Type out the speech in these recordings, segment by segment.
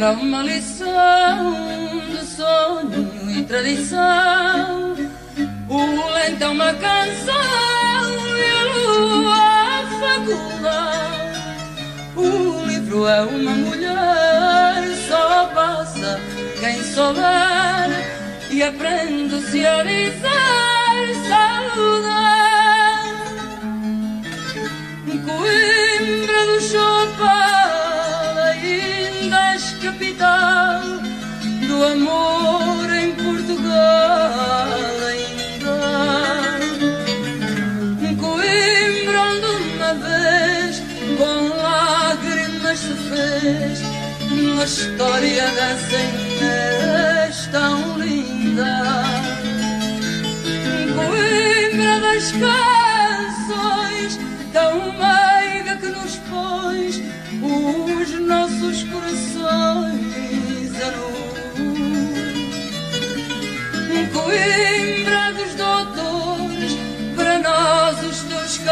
lembra uma lição de sonho e tradição. O lento é uma canção e a lua a faculdade. O livro é uma mulher, só passa quem souber e aprende-se a dizer saudade. Coimbra do ainda és capital do amor em Portugal. Ainda Coimbra, onde uma vez com lágrimas se fez uma história dessa Inês tão linda. Coimbra das canções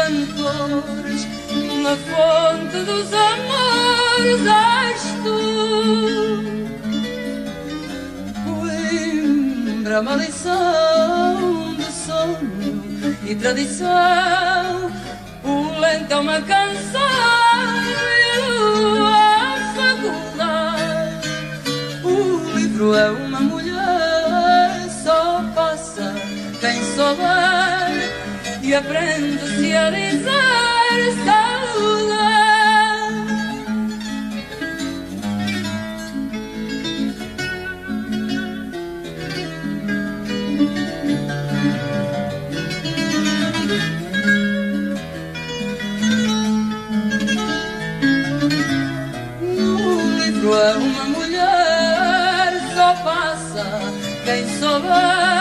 cantores, na fonte dos amores és tu. Coimbra, uma lição de sonho e tradição o lento é uma canção e a faculdade. O livro é uma mulher, só passa quem souber e aprende-se a dizer saudade. é uma mulher, só passa quem souber